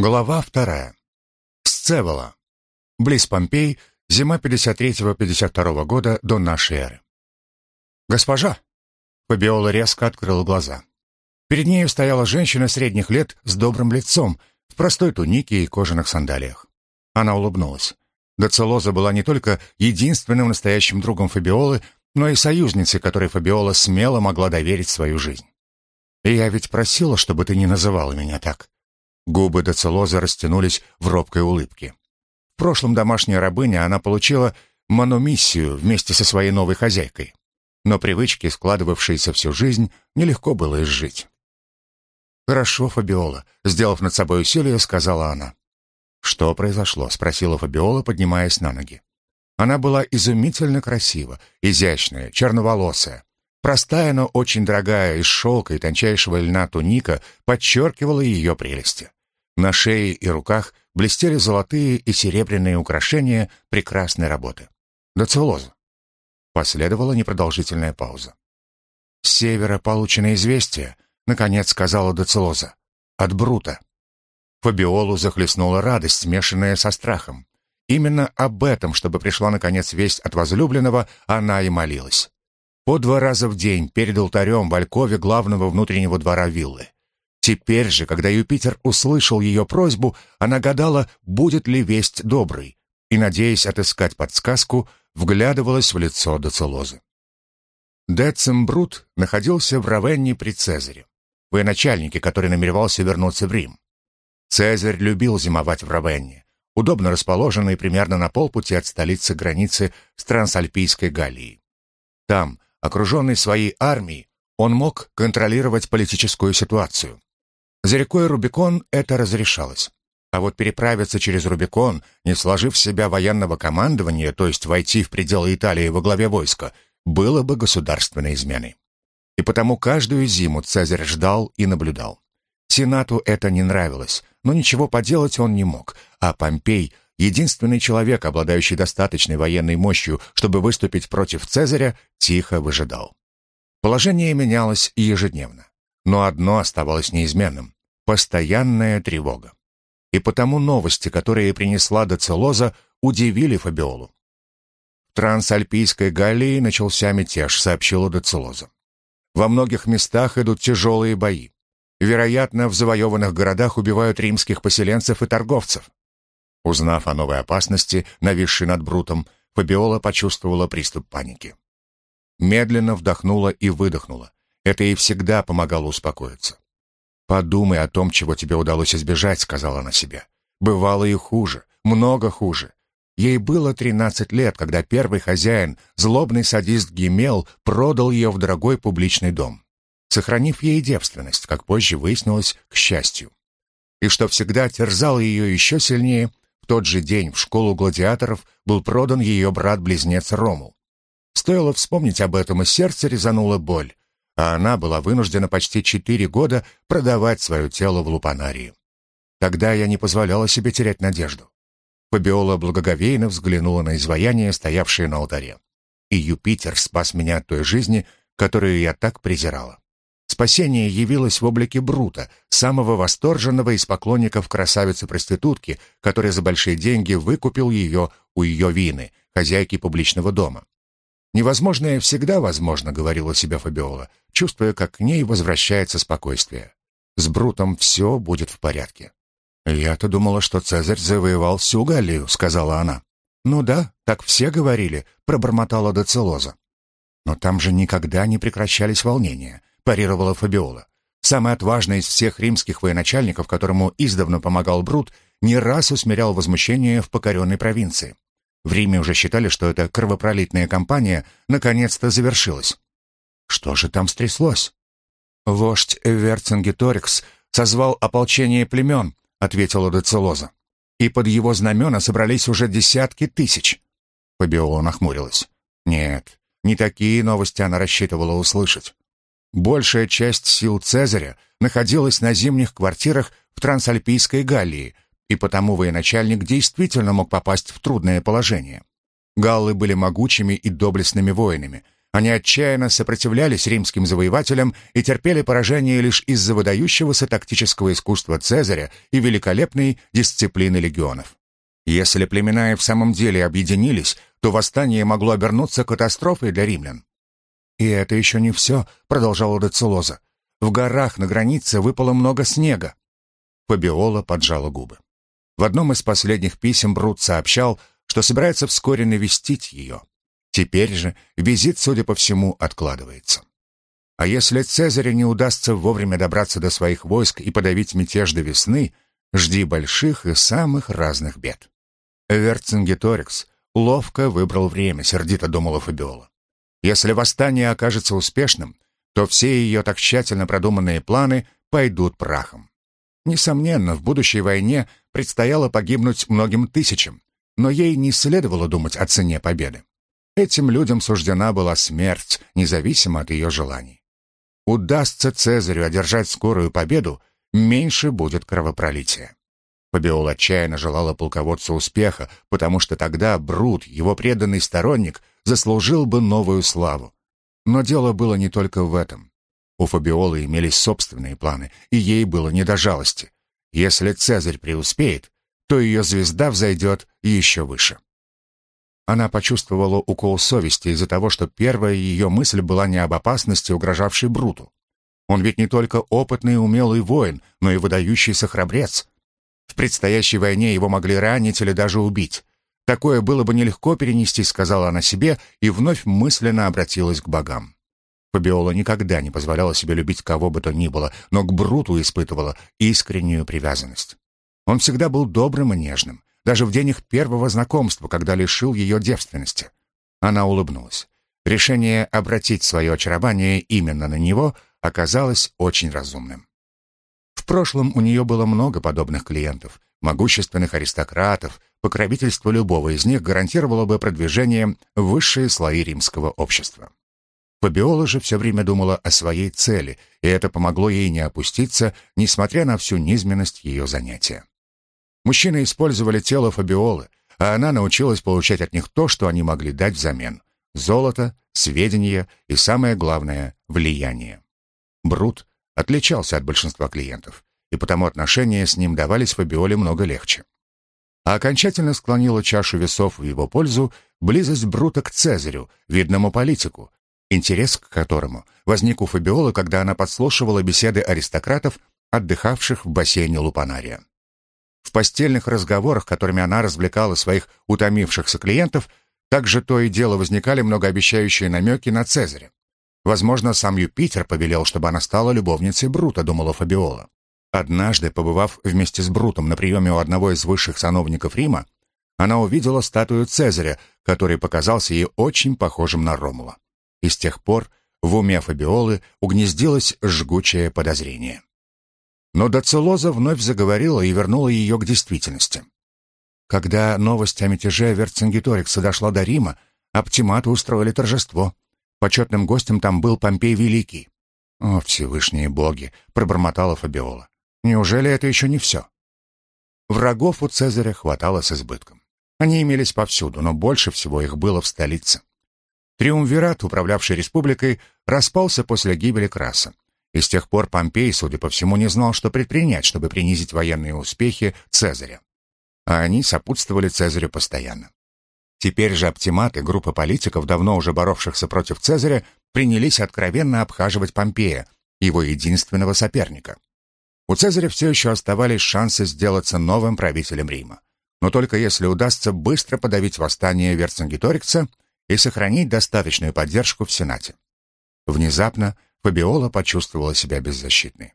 Глава вторая. Сцевола. Близ Помпей, зима 53-52 года до нашей эры. «Госпожа!» Фабиола резко открыла глаза. Перед нею стояла женщина средних лет с добрым лицом, в простой тунике и кожаных сандалиях. Она улыбнулась. Доцелоза была не только единственным настоящим другом Фабиолы, но и союзницей, которой Фабиола смело могла доверить свою жизнь. «И я ведь просила, чтобы ты не называла меня так», Губы Доцелоза растянулись в робкой улыбке. В прошлом домашняя рабыня она получила манумиссию вместе со своей новой хозяйкой. Но привычки, складывавшиеся всю жизнь, нелегко было изжить. «Хорошо, Фабиола», — сделав над собой усилие, сказала она. «Что произошло?» — спросила Фабиола, поднимаясь на ноги. Она была изумительно красива, изящная, черноволосая. Простая, но очень дорогая из шелка и тончайшего льна туника подчеркивала ее прелести. На шее и руках блестели золотые и серебряные украшения прекрасной работы. Доцелоза. Последовала непродолжительная пауза. «С севера получено известие», — наконец сказала Доцелоза. «От Брута». Фабиолу захлестнула радость, смешанная со страхом. Именно об этом, чтобы пришла, наконец, весть от возлюбленного, она и молилась. По два раза в день перед алтарем в Алькове главного внутреннего двора виллы. Теперь же, когда Юпитер услышал ее просьбу, она гадала, будет ли весть доброй, и, надеясь отыскать подсказку, вглядывалась в лицо Доцелозы. Децимбрут находился в Равенне при Цезаре, военачальнике, который намеревался вернуться в Рим. Цезарь любил зимовать в Равенне, удобно расположенной примерно на полпути от столицы границы с Трансальпийской Галлией. Там, окруженный своей армией, он мог контролировать политическую ситуацию. За рекой Рубикон это разрешалось. А вот переправиться через Рубикон, не сложив в себя военного командования, то есть войти в пределы Италии во главе войска, было бы государственной изменой. И потому каждую зиму Цезарь ждал и наблюдал. Сенату это не нравилось, но ничего поделать он не мог, а Помпей, единственный человек, обладающий достаточной военной мощью, чтобы выступить против Цезаря, тихо выжидал. Положение менялось ежедневно, но одно оставалось неизменным постоянная тревога. И потому новости, которые принесла Доцелоза, удивили Фабиолу. В Трансальпийской Галлии начался мятеж, сообщила Доцелоза. Во многих местах идут тяжелые бои. Вероятно, в завоеванных городах убивают римских поселенцев и торговцев. Узнав о новой опасности, нависшей над Брутом, Фабиола почувствовала приступ паники. Медленно вдохнула и выдохнула. Это ей всегда помогало успокоиться. «Подумай о том, чего тебе удалось избежать», — сказала она себе. «Бывало и хуже, много хуже. Ей было 13 лет, когда первый хозяин, злобный садист Гимел, продал ее в дорогой публичный дом, сохранив ей девственность, как позже выяснилось, к счастью. И что всегда терзало ее еще сильнее, в тот же день в школу гладиаторов был продан ее брат-близнец Ромул. Стоило вспомнить об этом, и сердце резануло боль а она была вынуждена почти четыре года продавать свое тело в лупанарии. Тогда я не позволяла себе терять надежду. Фабиола благоговейно взглянула на изваяние, стоявшее на алтаре. И Юпитер спас меня от той жизни, которую я так презирала. Спасение явилось в облике Брута, самого восторженного из поклонников красавицы-проститутки, который за большие деньги выкупил ее у ее вины, хозяйки публичного дома. «Невозможное всегда возможно», — говорила себе Фабиола, чувствуя, как к ней возвращается спокойствие. «С Брутом все будет в порядке». «Я-то думала, что Цезарь завоевал всю Галлию», — сказала она. «Ну да, так все говорили», — пробормотала Доцелоза. «Но там же никогда не прекращались волнения», — парировала Фабиола. Самый отважный из всех римских военачальников, которому издавна помогал Брут, не раз усмирял возмущение в покоренной провинции. В Риме уже считали, что эта кровопролитная кампания наконец-то завершилась. Что же там стряслось? «Вождь Верцингеторикс созвал ополчение племен», — ответила Децелоза. «И под его знамена собрались уже десятки тысяч». Фабиола нахмурилась. «Нет, не такие новости она рассчитывала услышать. Большая часть сил Цезаря находилась на зимних квартирах в Трансальпийской Галлии — и потому военачальник действительно мог попасть в трудное положение. Галлы были могучими и доблестными воинами. Они отчаянно сопротивлялись римским завоевателям и терпели поражение лишь из-за выдающегося тактического искусства Цезаря и великолепной дисциплины легионов. Если племена и в самом деле объединились, то восстание могло обернуться катастрофой для римлян. «И это еще не все», — продолжала Децелоза. «В горах на границе выпало много снега». Фабиола поджала губы. В одном из последних писем Брут сообщал, что собирается вскоре навестить ее. Теперь же визит, судя по всему, откладывается. А если Цезарю не удастся вовремя добраться до своих войск и подавить мятеж до весны, жди больших и самых разных бед. Верцингеторикс ловко выбрал время, сердито думала Фабиола. Если восстание окажется успешным, то все ее так тщательно продуманные планы пойдут прахом. Несомненно, в будущей войне предстояло погибнуть многим тысячам, но ей не следовало думать о цене победы. Этим людям суждена была смерть, независимо от ее желаний. Удастся Цезарю одержать скорую победу, меньше будет кровопролития. Фабиол отчаянно желала полководцу успеха, потому что тогда Брут, его преданный сторонник, заслужил бы новую славу. Но дело было не только в этом. У Фабиолы имелись собственные планы, и ей было не до жалости. Если Цезарь преуспеет, то ее звезда взойдет еще выше. Она почувствовала укол совести из-за того, что первая ее мысль была не об опасности, угрожавшей Бруту. Он ведь не только опытный и умелый воин, но и выдающийся храбрец. В предстоящей войне его могли ранить или даже убить. Такое было бы нелегко перенести, сказала она себе, и вновь мысленно обратилась к богам. Фабиола никогда не позволяла себе любить кого бы то ни было, но к Бруту испытывала искреннюю привязанность. Он всегда был добрым и нежным, даже в день их первого знакомства, когда лишил ее девственности. Она улыбнулась. Решение обратить свое очарование именно на него оказалось очень разумным. В прошлом у нее было много подобных клиентов, могущественных аристократов, покровительство любого из них гарантировало бы продвижение в высшие слои римского общества. Фабиола же все время думала о своей цели, и это помогло ей не опуститься, несмотря на всю низменность ее занятия. Мужчины использовали тело Фабиолы, а она научилась получать от них то, что они могли дать взамен — золото, сведения и, самое главное, влияние. Брут отличался от большинства клиентов, и потому отношения с ним давались Фабиоле много легче. А окончательно склонила чашу весов в его пользу близость Брута к Цезарю, видному политику, интерес к которому возник у Фабиолы, когда она подслушивала беседы аристократов, отдыхавших в бассейне Лупанария. В постельных разговорах, которыми она развлекала своих утомившихся клиентов, также то и дело возникали многообещающие намеки на Цезаря. Возможно, сам Юпитер повелел, чтобы она стала любовницей Брута, думала Фабиола. Однажды, побывав вместе с Брутом на приеме у одного из высших сановников Рима, она увидела статую Цезаря, который показался ей очень похожим на Ромула. И с тех пор в уме Фабиолы угнездилось жгучее подозрение. Но Доцелоза вновь заговорила и вернула ее к действительности. Когда новость о мятеже Верцингеторикса дошла до Рима, оптиматы устроили торжество. Почетным гостем там был Помпей Великий. «О, Всевышние боги!» — пробормотала Фабиола. «Неужели это еще не все?» Врагов у Цезаря хватало с избытком. Они имелись повсюду, но больше всего их было в столице. Триумвират, управлявший республикой, распался после гибели Краса. И с тех пор Помпей, судя по всему, не знал, что предпринять, чтобы принизить военные успехи Цезаря. А они сопутствовали Цезарю постоянно. Теперь же оптиматы, группа политиков, давно уже боровшихся против Цезаря, принялись откровенно обхаживать Помпея, его единственного соперника. У Цезаря все еще оставались шансы сделаться новым правителем Рима. Но только если удастся быстро подавить восстание Верцингеторикса и сохранить достаточную поддержку в Сенате. Внезапно Фабиола почувствовала себя беззащитной.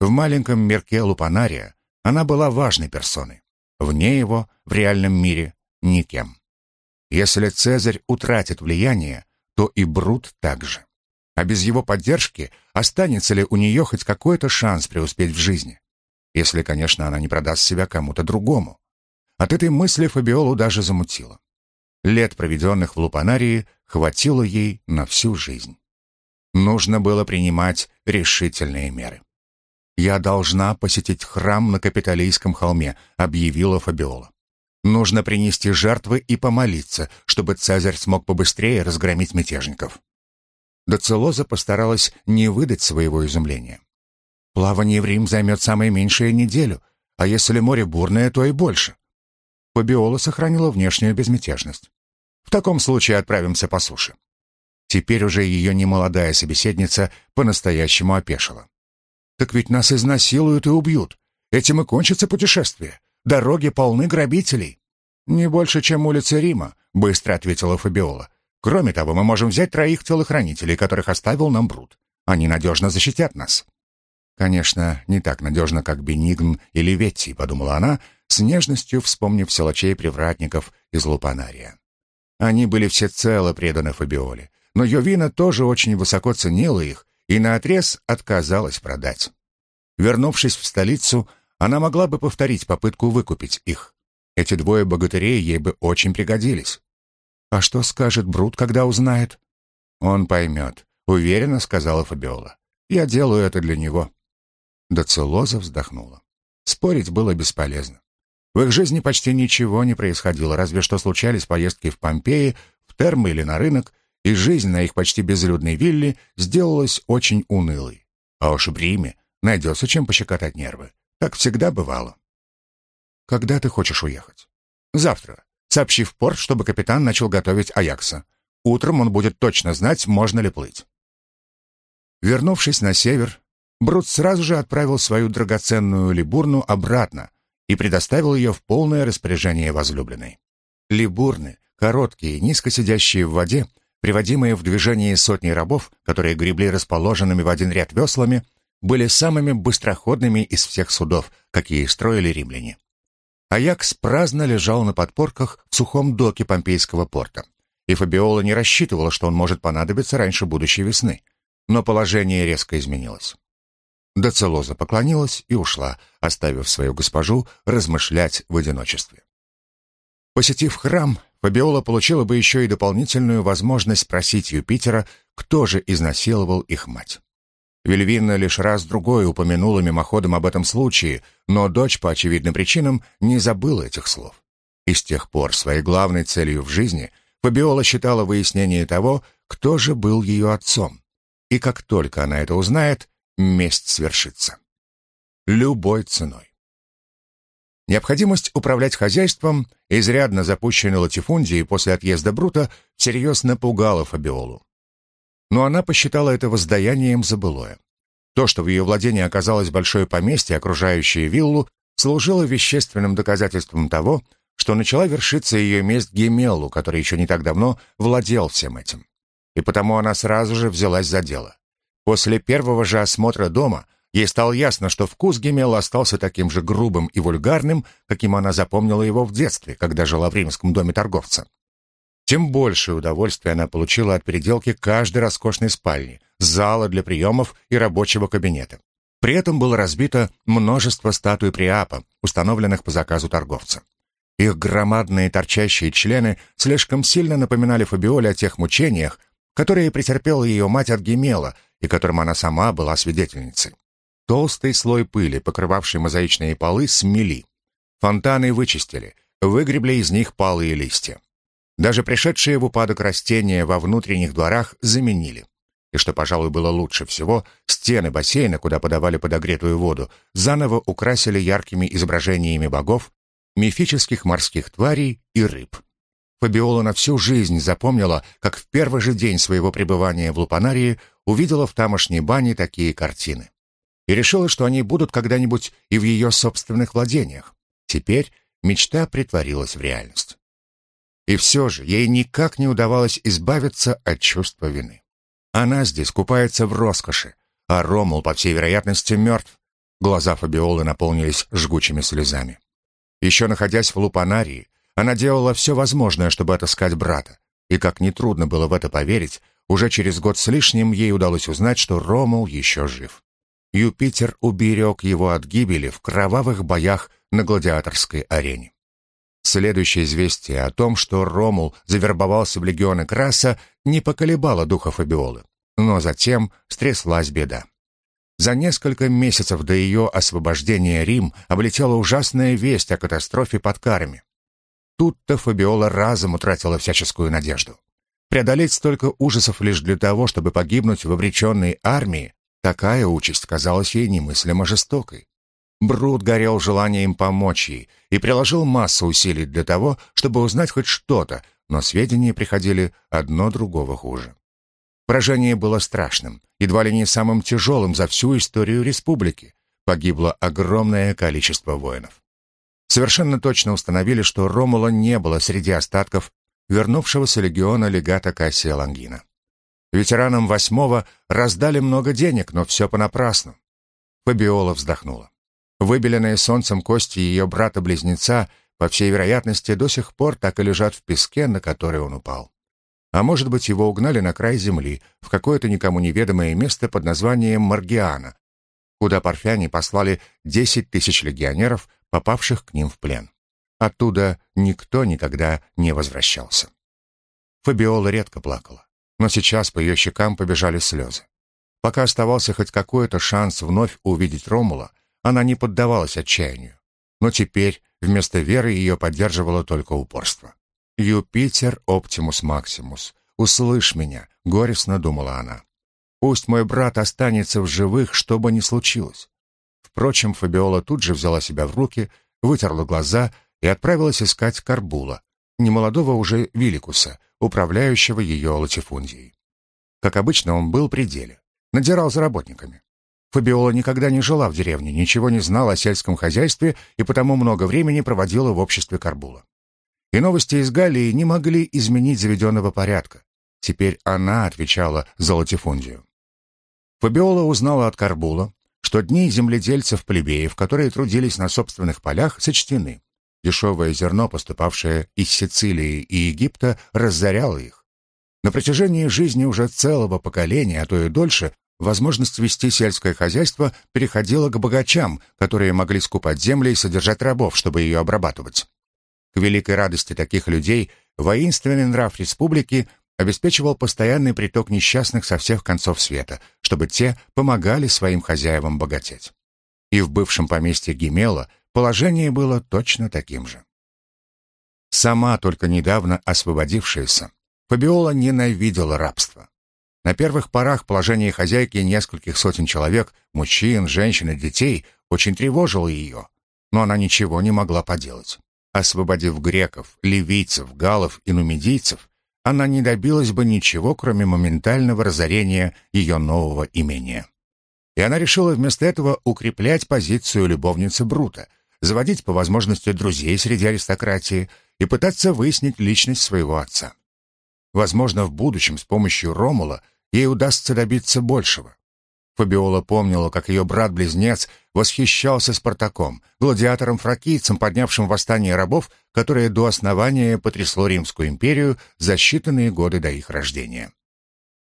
В маленьком мирке Лупанария она была важной персоной. Вне его, в реальном мире, никем. Если Цезарь утратит влияние, то и Брут также. А без его поддержки останется ли у нее хоть какой-то шанс преуспеть в жизни? Если, конечно, она не продаст себя кому-то другому. От этой мысли Фабиолу даже замутило. Лет, проведенных в Лупанарии, хватило ей на всю жизнь. Нужно было принимать решительные меры. «Я должна посетить храм на Капитолийском холме», — объявила Фабиола. «Нужно принести жертвы и помолиться, чтобы Цезарь смог побыстрее разгромить мятежников. Доцелоза постаралась не выдать своего изумления. «Плавание в Рим займет самое меньшее неделю, а если море бурное, то и больше». Фабиола сохранила внешнюю безмятежность. «В таком случае отправимся по суше». Теперь уже ее немолодая собеседница по-настоящему опешила. «Так ведь нас изнасилуют и убьют. Этим и кончится путешествие. Дороги полны грабителей». «Не больше, чем улица Рима», — быстро ответила Фабиола. «Кроме того, мы можем взять троих телохранителей, которых оставил нам Брут. Они надежно защитят нас». «Конечно, не так надежно, как Бенигн или Ветти», — подумала она, с нежностью вспомнив силачей-привратников из Лупанария. Они были всецело преданы Фабиоле, но Йовина тоже очень высоко ценила их и наотрез отказалась продать. Вернувшись в столицу, она могла бы повторить попытку выкупить их. Эти двое богатырей ей бы очень пригодились. «А что скажет Брут, когда узнает?» «Он поймет», — уверенно сказала Фабиола. «Я делаю это для него». Доцелоза вздохнула. Спорить было бесполезно. В их жизни почти ничего не происходило, разве что случались поездки в Помпеи, в термы или на рынок, и жизнь на их почти безлюдной вилле сделалась очень унылой. А уж в Риме найдется чем пощекотать нервы. Так всегда бывало. «Когда ты хочешь уехать?» «Завтра. Сообщи в порт, чтобы капитан начал готовить Аякса. Утром он будет точно знать, можно ли плыть». Вернувшись на север, Брут сразу же отправил свою драгоценную либурну обратно и предоставил ее в полное распоряжение возлюбленной. Либурны, короткие, низко сидящие в воде, приводимые в движение сотни рабов, которые гребли расположенными в один ряд веслами, были самыми быстроходными из всех судов, какие строили римляне. Аякс праздно лежал на подпорках в сухом доке Помпейского порта, и Фабиола не рассчитывала, что он может понадобиться раньше будущей весны. Но положение резко изменилось. Доцелоза поклонилась и ушла, оставив свою госпожу размышлять в одиночестве. Посетив храм, Фабиола получила бы еще и дополнительную возможность спросить Юпитера, кто же изнасиловал их мать. Вильвина лишь раз-другой упомянула мимоходом об этом случае, но дочь по очевидным причинам не забыла этих слов. И с тех пор своей главной целью в жизни Фабиола считала выяснение того, кто же был ее отцом. И как только она это узнает, месть свершится. Любой ценой. Необходимость управлять хозяйством, изрядно запущенной латифундией после отъезда Брута, всерьез напугала Фабиолу но она посчитала это воздаянием за былое. То, что в ее владении оказалось большое поместье, окружающее виллу, служило вещественным доказательством того, что начала вершиться ее месть Гемелу, который еще не так давно владел всем этим. И потому она сразу же взялась за дело. После первого же осмотра дома ей стало ясно, что вкус Гемела остался таким же грубым и вульгарным, каким она запомнила его в детстве, когда жила в римском доме торговца тем большее удовольствие она получила от переделки каждой роскошной спальни, зала для приемов и рабочего кабинета. При этом было разбито множество статуй Приапа, установленных по заказу торговца. Их громадные торчащие члены слишком сильно напоминали Фабиоле о тех мучениях, которые претерпела ее мать от Гемела и которым она сама была свидетельницей. Толстый слой пыли, покрывавший мозаичные полы, смели. Фонтаны вычистили, выгребли из них палые листья. Даже пришедшие в упадок растения во внутренних дворах заменили. И что, пожалуй, было лучше всего, стены бассейна, куда подавали подогретую воду, заново украсили яркими изображениями богов, мифических морских тварей и рыб. Фабиола на всю жизнь запомнила, как в первый же день своего пребывания в Лупанарии увидела в тамошней бане такие картины. И решила, что они будут когда-нибудь и в ее собственных владениях. Теперь мечта притворилась в реальность. И все же ей никак не удавалось избавиться от чувства вины. Она здесь купается в роскоши, а Ромул, по всей вероятности, мертв. Глаза Фабиолы наполнились жгучими слезами. Еще находясь в Лупанарии, она делала все возможное, чтобы отыскать брата. И как нетрудно было в это поверить, уже через год с лишним ей удалось узнать, что Ромул еще жив. Юпитер уберег его от гибели в кровавых боях на гладиаторской арене. Следующее известие о том, что Ромул завербовался в легионы Краса, не поколебало духа Фабиолы. Но затем стряслась беда. За несколько месяцев до ее освобождения Рим облетела ужасная весть о катастрофе под Карами. Тут-то Фабиола разом утратила всяческую надежду. Преодолеть столько ужасов лишь для того, чтобы погибнуть в обреченной армии, такая участь казалась ей немыслимо жестокой. Брут горел желанием помочь ей и приложил массу усилий для того, чтобы узнать хоть что-то, но сведения приходили одно другого хуже. Поражение было страшным, едва ли не самым тяжелым за всю историю республики. Погибло огромное количество воинов. Совершенно точно установили, что Ромула не было среди остатков вернувшегося легиона легата Кассия Лангина. Ветеранам восьмого раздали много денег, но все понапрасну. Фабиола вздохнула. Выбеленные солнцем кости ее брата-близнеца, по всей вероятности, до сих пор так и лежат в песке, на который он упал. А может быть, его угнали на край земли, в какое-то никому неведомое место под названием Маргиана, куда парфяне послали 10 тысяч легионеров, попавших к ним в плен. Оттуда никто никогда не возвращался. Фабиола редко плакала, но сейчас по ее щекам побежали слезы. Пока оставался хоть какой-то шанс вновь увидеть Ромула, она не поддавалась отчаянию. Но теперь вместо веры ее поддерживало только упорство. «Юпитер Оптимус Максимус, услышь меня», — горестно думала она. «Пусть мой брат останется в живых, что бы ни случилось». Впрочем, Фабиола тут же взяла себя в руки, вытерла глаза и отправилась искать Карбула, немолодого уже Виликуса, управляющего ее латифундией. Как обычно, он был при деле, надирал за работниками. Фабиола никогда не жила в деревне, ничего не знала о сельском хозяйстве и потому много времени проводила в обществе Карбула. И новости из Галлии не могли изменить заведенного порядка. Теперь она отвечала за латифундию. Фабиола узнала от Карбула, что дни земледельцев-плебеев, которые трудились на собственных полях, сочтены. Дешевое зерно, поступавшее из Сицилии и Египта, разоряло их. На протяжении жизни уже целого поколения, а то и дольше, возможность вести сельское хозяйство переходила к богачам, которые могли скупать земли и содержать рабов, чтобы ее обрабатывать. К великой радости таких людей воинственный нрав республики обеспечивал постоянный приток несчастных со всех концов света, чтобы те помогали своим хозяевам богатеть. И в бывшем поместье Гемела положение было точно таким же. Сама только недавно освободившаяся, Фабиола ненавидела рабство. На первых порах положение хозяйки нескольких сотен человек, мужчин, женщин и детей, очень тревожило ее, но она ничего не могла поделать. Освободив греков, ливийцев, галов и нумидийцев, она не добилась бы ничего, кроме моментального разорения ее нового имения. И она решила вместо этого укреплять позицию любовницы Брута, заводить по возможности друзей среди аристократии и пытаться выяснить личность своего отца. Возможно, в будущем с помощью Ромула ей удастся добиться большего. Фабиола помнила, как ее брат-близнец восхищался Спартаком, гладиатором-фракийцем, поднявшим восстание рабов, которое до основания потрясло Римскую империю за считанные годы до их рождения.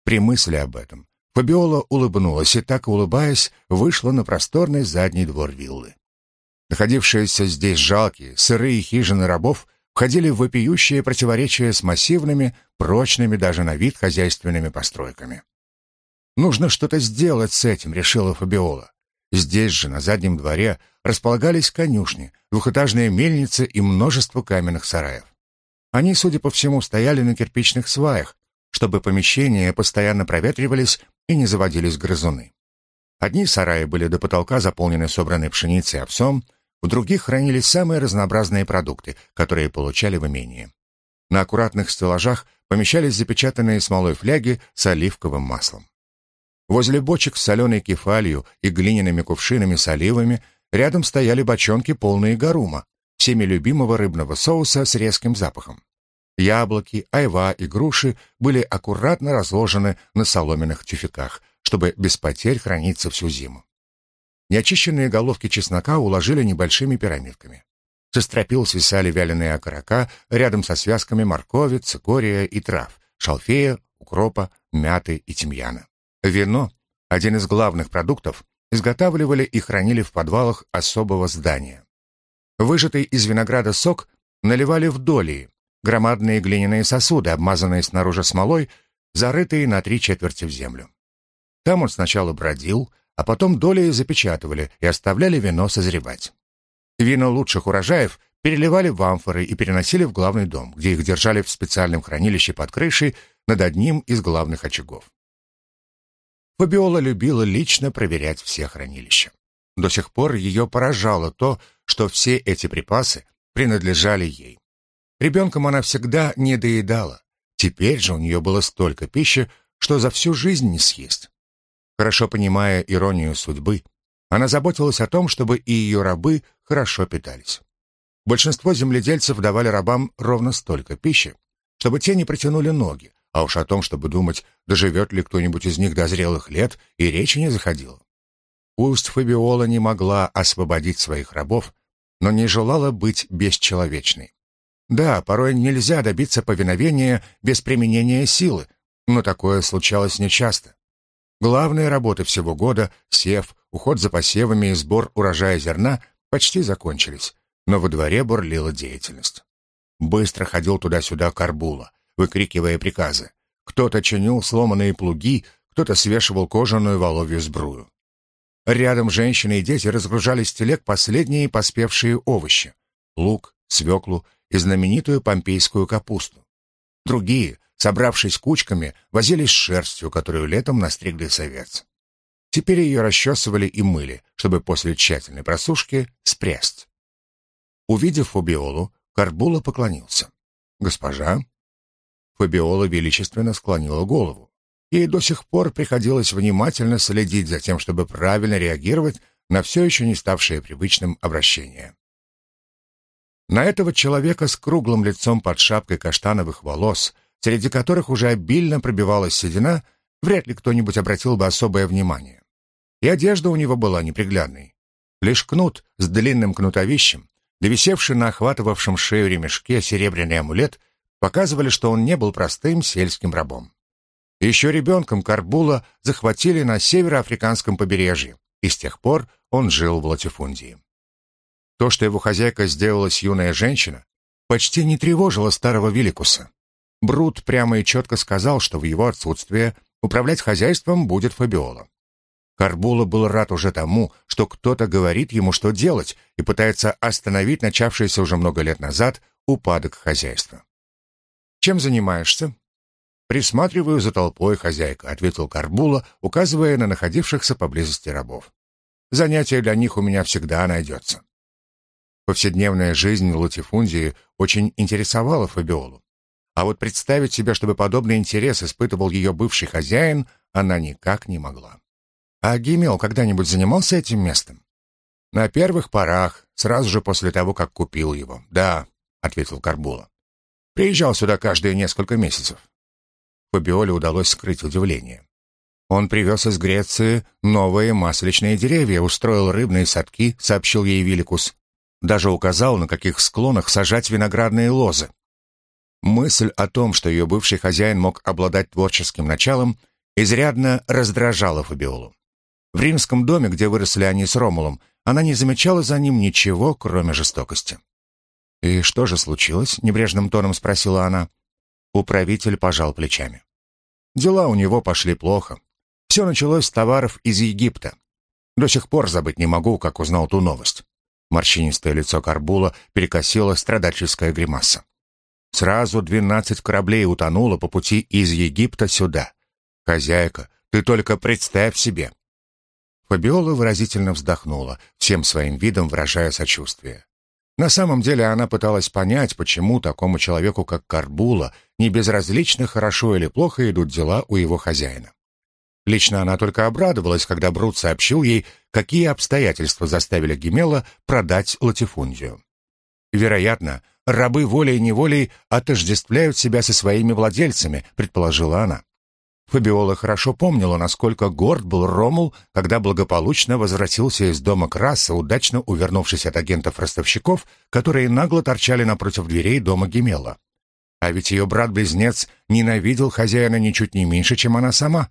При мысли об этом Фабиола улыбнулась и, так улыбаясь, вышла на просторный задний двор виллы. Находившиеся здесь жалкие, сырые хижины рабов входили в вопиющее противоречие с массивными, прочными даже на вид хозяйственными постройками. «Нужно что-то сделать с этим», — решила Фабиола. Здесь же, на заднем дворе, располагались конюшни, двухэтажные мельницы и множество каменных сараев. Они, судя по всему, стояли на кирпичных сваях, чтобы помещения постоянно проветривались и не заводились грызуны. Одни сараи были до потолка заполнены собранной пшеницей и овсом, в других хранились самые разнообразные продукты, которые получали в имении. На аккуратных стеллажах помещались запечатанные смолой фляги с оливковым маслом. Возле бочек с соленой кефалью и глиняными кувшинами с оливами рядом стояли бочонки, полные гарума, всеми любимого рыбного соуса с резким запахом. Яблоки, айва и груши были аккуратно разложены на соломенных тюфяках, чтобы без потерь храниться всю зиму. Неочищенные головки чеснока уложили небольшими пирамидками. Со стропил свисали вяленые окорока рядом со связками моркови, цикория и трав, шалфея, укропа, мяты и тимьяна. Вино, один из главных продуктов, изготавливали и хранили в подвалах особого здания. Выжатый из винограда сок наливали в долии, громадные глиняные сосуды, обмазанные снаружи смолой, зарытые на три четверти в землю. Там он сначала бродил, а потом доли запечатывали и оставляли вино созревать. Вино лучших урожаев переливали в амфоры и переносили в главный дом, где их держали в специальном хранилище под крышей, над одним из главных очагов. Фабиола любила лично проверять все хранилища. До сих пор ее поражало то, что все эти припасы принадлежали ей. Ребенком она всегда не доедала. Теперь же у нее было столько пищи, что за всю жизнь не съесть. Хорошо понимая иронию судьбы, она заботилась о том, чтобы и ее рабы хорошо питались. Большинство земледельцев давали рабам ровно столько пищи, чтобы те не протянули ноги, а уж о том, чтобы думать, доживет ли кто-нибудь из них до зрелых лет, и речи не заходило. Пусть Фабиола не могла освободить своих рабов, но не желала быть бесчеловечной. Да, порой нельзя добиться повиновения без применения силы, но такое случалось нечасто. Главные работы всего года — сев, уход за посевами и сбор урожая зерна — почти закончились, но во дворе бурлила деятельность. Быстро ходил туда-сюда Карбула, выкрикивая приказы. Кто-то чинил сломанные плуги, кто-то свешивал кожаную воловью сбрую. Рядом женщины и дети разгружали с телег последние поспевшие овощи — лук, свеклу и знаменитую помпейскую капусту. Другие, собравшись кучками, возились с шерстью, которую летом настригли совец. Теперь ее расчесывали и мыли, чтобы после тщательной просушки спрясть. Увидев Фабиолу, Карбула поклонился. «Госпожа?» Фабиола величественно склонила голову. Ей до сих пор приходилось внимательно следить за тем, чтобы правильно реагировать на все еще не ставшее привычным обращение. На этого человека с круглым лицом под шапкой каштановых волос, среди которых уже обильно пробивалась седина, вряд ли кто-нибудь обратил бы особое внимание. И одежда у него была неприглядной. Лишь кнут с длинным кнутовищем, довисевший на охватывавшем шею ремешке серебряный амулет, показывали, что он не был простым сельским рабом. Еще ребенком Карбула захватили на североафриканском побережье, и с тех пор он жил в Латифундии. То, что его хозяйка сделалась юная женщина, почти не тревожило старого Великуса. Брут прямо и четко сказал, что в его отсутствие управлять хозяйством будет Фабиола. Карбула был рад уже тому, что кто-то говорит ему, что делать, и пытается остановить начавшийся уже много лет назад упадок хозяйства. «Чем занимаешься?» «Присматриваю за толпой, хозяйка», — ответил Карбула, указывая на находившихся поблизости рабов. «Занятие для них у меня всегда найдется». Повседневная жизнь Латифундии очень интересовала Фабиолу. А вот представить себе, чтобы подобный интерес испытывал ее бывший хозяин, она никак не могла. А Гимел когда-нибудь занимался этим местом? На первых порах, сразу же после того, как купил его. Да, ответил Карбула. Приезжал сюда каждые несколько месяцев. Фабиоле удалось скрыть удивление. Он привез из Греции новые масличные деревья, устроил рыбные садки, сообщил ей Великус. Даже указал, на каких склонах сажать виноградные лозы. Мысль о том, что ее бывший хозяин мог обладать творческим началом, изрядно раздражала Фабиолу. В римском доме, где выросли они с Ромулом, она не замечала за ним ничего, кроме жестокости. «И что же случилось?» — небрежным тоном спросила она. Управитель пожал плечами. Дела у него пошли плохо. Все началось с товаров из Египта. До сих пор забыть не могу, как узнал ту новость. Морщинистое лицо Карбула перекосило страдальческая гримаса. Сразу двенадцать кораблей утонуло по пути из Египта сюда. Хозяйка, ты только представь себе. Фабиола выразительно вздохнула, всем своим видом выражая сочувствие. На самом деле она пыталась понять, почему такому человеку, как Карбула, не безразлично, хорошо или плохо идут дела у его хозяина. Лично она только обрадовалась, когда Брут сообщил ей, какие обстоятельства заставили Гемела продать латифундию. «Вероятно, рабы волей-неволей отождествляют себя со своими владельцами», предположила она. Фабиола хорошо помнила, насколько горд был Ромул, когда благополучно возвратился из дома Краса, удачно увернувшись от агентов-ростовщиков, которые нагло торчали напротив дверей дома Гемела. А ведь ее брат-близнец ненавидел хозяина ничуть не меньше, чем она сама.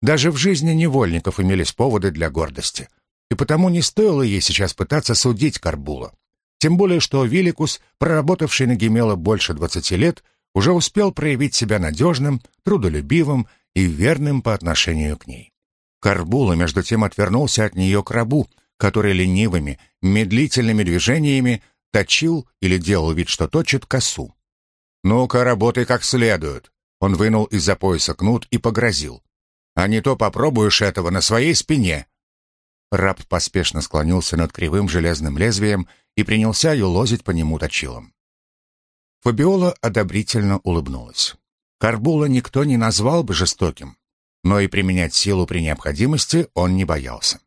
Даже в жизни невольников имелись поводы для гордости. И потому не стоило ей сейчас пытаться судить Карбула. Тем более, что Великус, проработавший на Гемела больше двадцати лет, уже успел проявить себя надежным, трудолюбивым и верным по отношению к ней. Карбула, между тем, отвернулся от нее к рабу, который ленивыми, медлительными движениями точил или делал вид, что точит косу. «Ну-ка, работай как следует. Он вынул из-за пояса кнут и погрозил. «А не то попробуешь этого на своей спине!» Раб поспешно склонился над кривым железным лезвием и принялся юлозить по нему точилом. Фабиола одобрительно улыбнулась. Карбула никто не назвал бы жестоким, но и применять силу при необходимости он не боялся.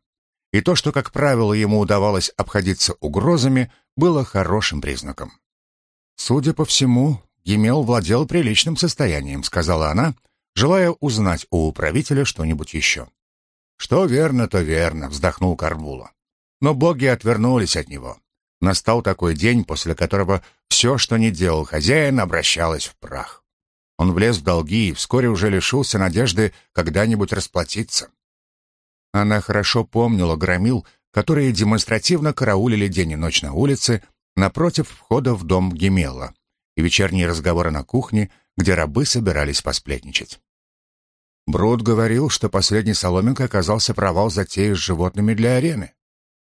И то, что, как правило, ему удавалось обходиться угрозами, было хорошим признаком. Судя по всему, Гемел владел приличным состоянием, сказала она, желая узнать у управителя что-нибудь еще. Что верно, то верно, вздохнул Карбула. Но боги отвернулись от него. Настал такой день, после которого все, что не делал хозяин, обращалось в прах. Он влез в долги и вскоре уже лишился надежды когда-нибудь расплатиться. Она хорошо помнила громил, которые демонстративно караулили день и ночь на улице напротив входа в дом Гемела, и вечерние разговоры на кухне, где рабы собирались посплетничать. Брод говорил, что последней соломинкой оказался провал затеи с животными для арены.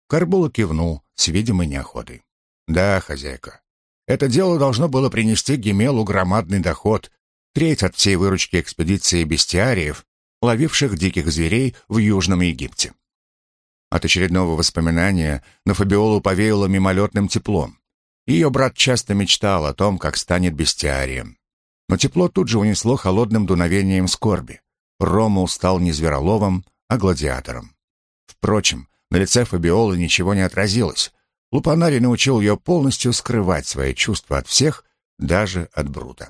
Карбула кивнул с видимой неохотой. «Да, хозяйка, это дело должно было принести Гемелу громадный доход, треть от всей выручки экспедиции бестиариев, ловивших диких зверей в Южном Египте. От очередного воспоминания на Фабиолу повеяло мимолетным теплом. Ее брат часто мечтал о том, как станет бестиарием. Но тепло тут же унесло холодным дуновением скорби. Ромул стал не звероловом, а гладиатором. Впрочем, на лице Фабиолы ничего не отразилось. Лупанари научил ее полностью скрывать свои чувства от всех, даже от Брута.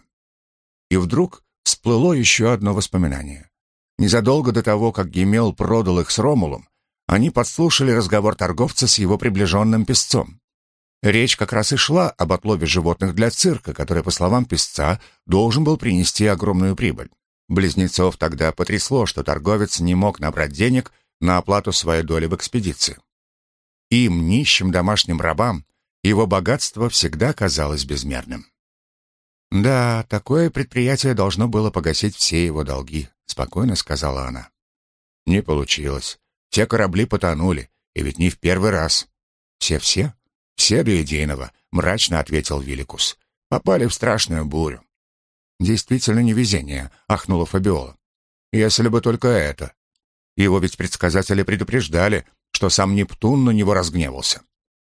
И вдруг всплыло еще одно воспоминание. Незадолго до того, как Гемел продал их с Ромулом, они подслушали разговор торговца с его приближенным песцом. Речь как раз и шла об отлове животных для цирка, который, по словам песца, должен был принести огромную прибыль. Близнецов тогда потрясло, что торговец не мог набрать денег на оплату своей доли в экспедиции. Им, нищим домашним рабам, его богатство всегда казалось безмерным. «Да, такое предприятие должно было погасить все его долги», — спокойно сказала она. «Не получилось. Все корабли потонули, и ведь не в первый раз. Все-все? Все до единого, мрачно ответил Великус. Попали в страшную бурю. Действительно невезение, ахнула Фабиола. Если бы только это. Его ведь предсказатели предупреждали, что сам Нептун на него разгневался.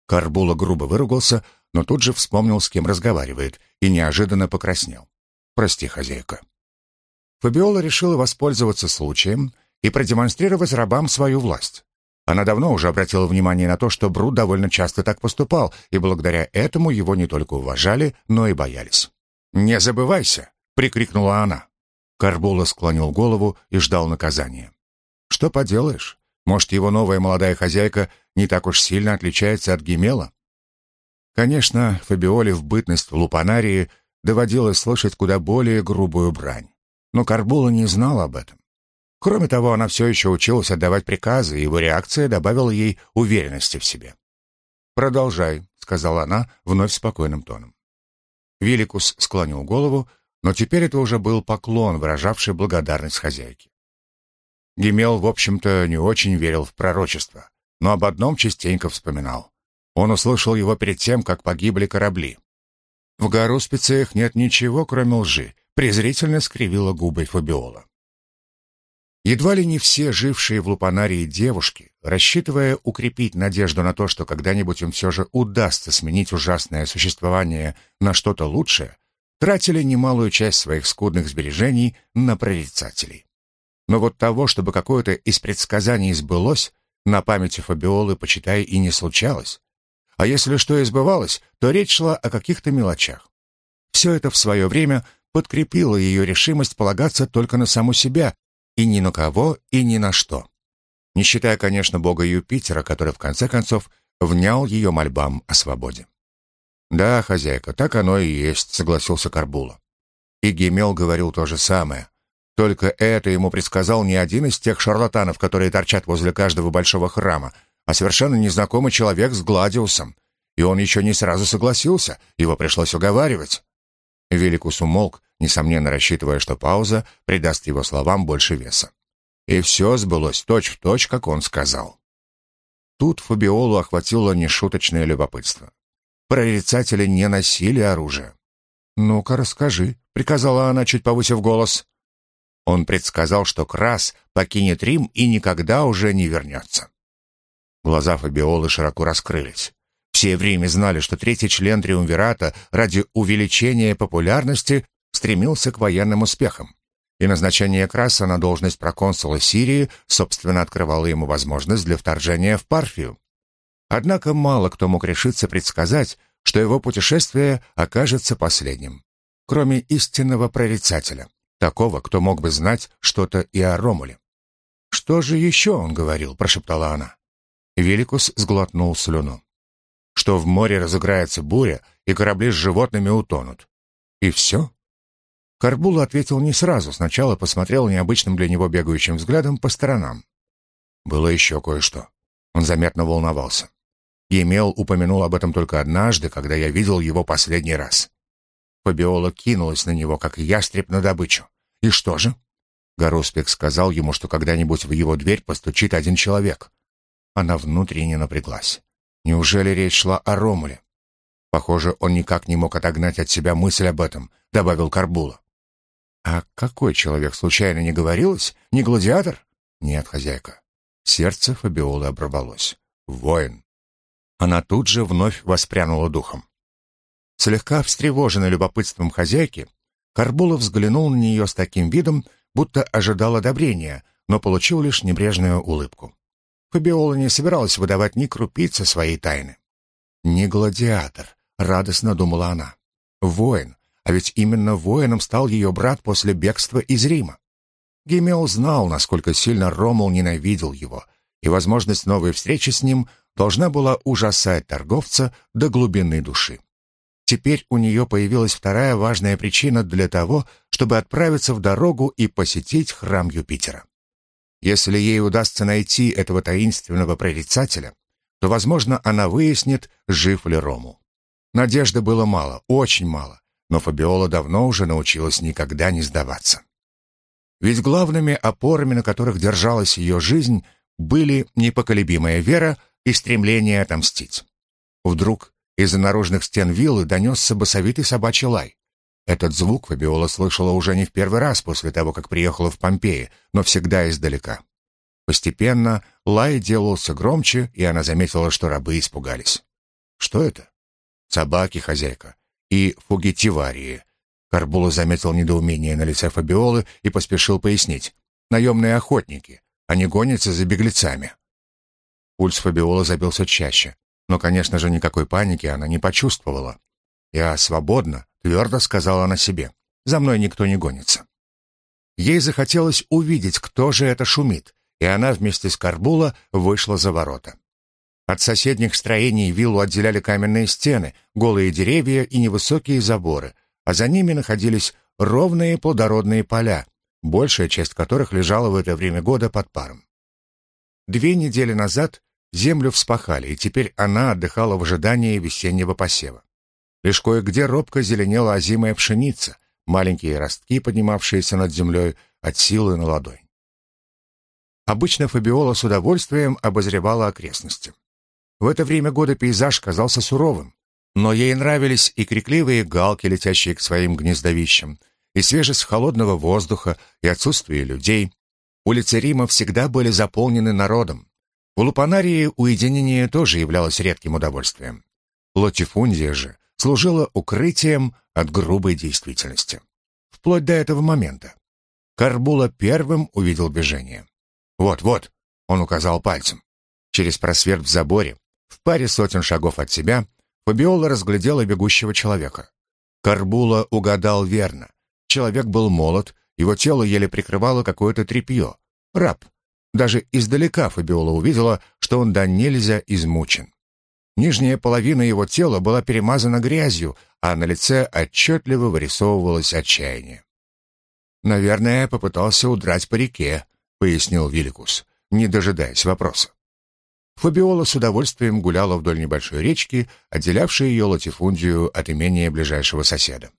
Карбула грубо выругался, но тут же вспомнил, с кем разговаривает, и неожиданно покраснел. «Прости, хозяйка». Фабиола решила воспользоваться случаем и продемонстрировать рабам свою власть. Она давно уже обратила внимание на то, что Брут довольно часто так поступал, и благодаря этому его не только уважали, но и боялись. «Не забывайся!» — прикрикнула она. Карбула склонил голову и ждал наказания. «Что поделаешь? Может, его новая молодая хозяйка не так уж сильно отличается от Гемела?» Конечно, Фабиоле в бытность в Лупанарии доводилось слышать куда более грубую брань. Но Карбула не знал об этом. Кроме того, она все еще училась отдавать приказы, и его реакция добавила ей уверенности в себе. «Продолжай», — сказала она вновь спокойным тоном. Великус склонил голову, но теперь это уже был поклон, выражавший благодарность хозяйке. Гемел, в общем-то, не очень верил в пророчество, но об одном частенько вспоминал. Он услышал его перед тем, как погибли корабли. В гору специях нет ничего, кроме лжи, презрительно скривила губы Фабиола. Едва ли не все жившие в Лупанарии девушки, рассчитывая укрепить надежду на то, что когда-нибудь им все же удастся сменить ужасное существование на что-то лучшее, тратили немалую часть своих скудных сбережений на прорицателей. Но вот того, чтобы какое-то из предсказаний сбылось, на памяти Фабиолы, почитай, и не случалось. А если что и сбывалось, то речь шла о каких-то мелочах. Все это в свое время подкрепило ее решимость полагаться только на саму себя и ни на кого, и ни на что. Не считая, конечно, бога Юпитера, который, в конце концов, внял ее мольбам о свободе. «Да, хозяйка, так оно и есть», — согласился Карбула. И Гемел говорил то же самое. Только это ему предсказал не один из тех шарлатанов, которые торчат возле каждого большого храма, а совершенно незнакомый человек с Гладиусом. И он еще не сразу согласился, его пришлось уговаривать. Великус умолк, несомненно рассчитывая, что пауза придаст его словам больше веса. И все сбылось точь-в-точь, точь, как он сказал. Тут Фабиолу охватило нешуточное любопытство. Прорицатели не носили оружие. «Ну-ка, расскажи», — приказала она, чуть повысив голос. Он предсказал, что Крас покинет Рим и никогда уже не вернется. Глаза Фабиолы широко раскрылись. Все в Риме знали, что третий член Триумвирата ради увеличения популярности стремился к военным успехам. И назначение Краса на должность проконсула Сирии, собственно, открывало ему возможность для вторжения в Парфию. Однако мало кто мог решиться предсказать, что его путешествие окажется последним, кроме истинного прорицателя, такого, кто мог бы знать что-то и о Ромуле. «Что же еще он говорил?» — прошептала она. Великус сглотнул слюну. «Что в море разыграется буря, и корабли с животными утонут. И все?» Карбула ответил не сразу, сначала посмотрел необычным для него бегающим взглядом по сторонам. Было еще кое-что. Он заметно волновался. Емел упомянул об этом только однажды, когда я видел его последний раз. Фабиола кинулась на него, как ястреб на добычу. «И что же?» Гаруспик сказал ему, что когда-нибудь в его дверь постучит один человек. Она внутренне напряглась. Неужели речь шла о Ромуле? Похоже, он никак не мог отогнать от себя мысль об этом, добавил Карбула. А какой человек случайно не говорилось? Не гладиатор? Нет, хозяйка. Сердце Фабиолы оборвалось. Воин. Она тут же вновь воспрянула духом. Слегка встревоженный любопытством хозяйки, Карбула взглянул на нее с таким видом, будто ожидал одобрения, но получил лишь небрежную улыбку. Фабиола не собиралась выдавать ни крупицы своей тайны. «Не гладиатор», — радостно думала она. «Воин, а ведь именно воином стал ее брат после бегства из Рима». Гемео знал, насколько сильно Ромул ненавидел его, и возможность новой встречи с ним должна была ужасать торговца до глубины души. Теперь у нее появилась вторая важная причина для того, чтобы отправиться в дорогу и посетить храм Юпитера. Если ей удастся найти этого таинственного прорицателя, то, возможно, она выяснит, жив ли Рому. Надежды было мало, очень мало, но Фабиола давно уже научилась никогда не сдаваться. Ведь главными опорами, на которых держалась ее жизнь, были непоколебимая вера и стремление отомстить. Вдруг из-за наружных стен виллы донесся басовитый собачий лай. Этот звук Фабиола слышала уже не в первый раз после того, как приехала в Помпеи, но всегда издалека. Постепенно лай делался громче, и она заметила, что рабы испугались. «Что это?» «Собаки, хозяйка. И фугитиварии». Карбула заметил недоумение на лице Фабиолы и поспешил пояснить. «Наемные охотники. Они гонятся за беглецами». Пульс Фабиола забился чаще, но, конечно же, никакой паники она не почувствовала. «Я свободна», — твердо сказала она себе. «За мной никто не гонится». Ей захотелось увидеть, кто же это шумит, и она вместе с Карбула вышла за ворота. От соседних строений виллу отделяли каменные стены, голые деревья и невысокие заборы, а за ними находились ровные плодородные поля, большая часть которых лежала в это время года под паром. Две недели назад Землю вспахали, и теперь она отдыхала в ожидании весеннего посева. Лишь кое-где робко зеленела озимая пшеница, маленькие ростки, поднимавшиеся над землей от силы на ладонь. Обычно Фабиола с удовольствием обозревала окрестности. В это время года пейзаж казался суровым, но ей нравились и крикливые галки, летящие к своим гнездовищам, и свежесть холодного воздуха, и отсутствие людей. Улицы Рима всегда были заполнены народом, в Лупанарии уединение тоже являлось редким удовольствием. Лотифундия же служила укрытием от грубой действительности. Вплоть до этого момента. Карбула первым увидел движение. «Вот-вот», — он указал пальцем. Через просвет в заборе, в паре сотен шагов от себя, Фабиола разглядела бегущего человека. Карбула угадал верно. Человек был молод, его тело еле прикрывало какое-то тряпье. Раб, даже издалека Фабиола увидела, что он до нельзя измучен. Нижняя половина его тела была перемазана грязью, а на лице отчетливо вырисовывалось отчаяние. «Наверное, попытался удрать по реке», — пояснил Великус, не дожидаясь вопроса. Фабиола с удовольствием гуляла вдоль небольшой речки, отделявшей ее латифундию от имения ближайшего соседа.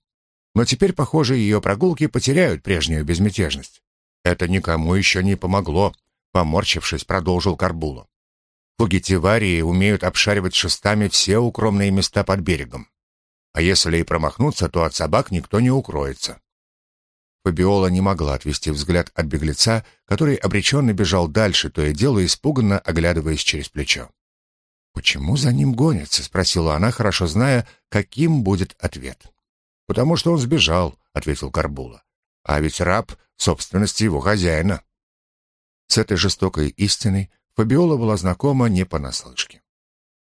Но теперь, похоже, ее прогулки потеряют прежнюю безмятежность. Это никому еще не помогло, Поморщившись, продолжил Карбулу. Фугитиварии умеют обшаривать шестами все укромные места под берегом. а если и промахнуться, то от собак никто не укроется. Фабиола не могла отвести взгляд от беглеца, который обреченно бежал дальше, то и дело испуганно оглядываясь через плечо. «Почему за ним гонятся?» — спросила она, хорошо зная, каким будет ответ. «Потому что он сбежал», — ответил Карбула. «А ведь раб — собственности его хозяина». С этой жестокой истиной Фабиола была знакома не понаслышке.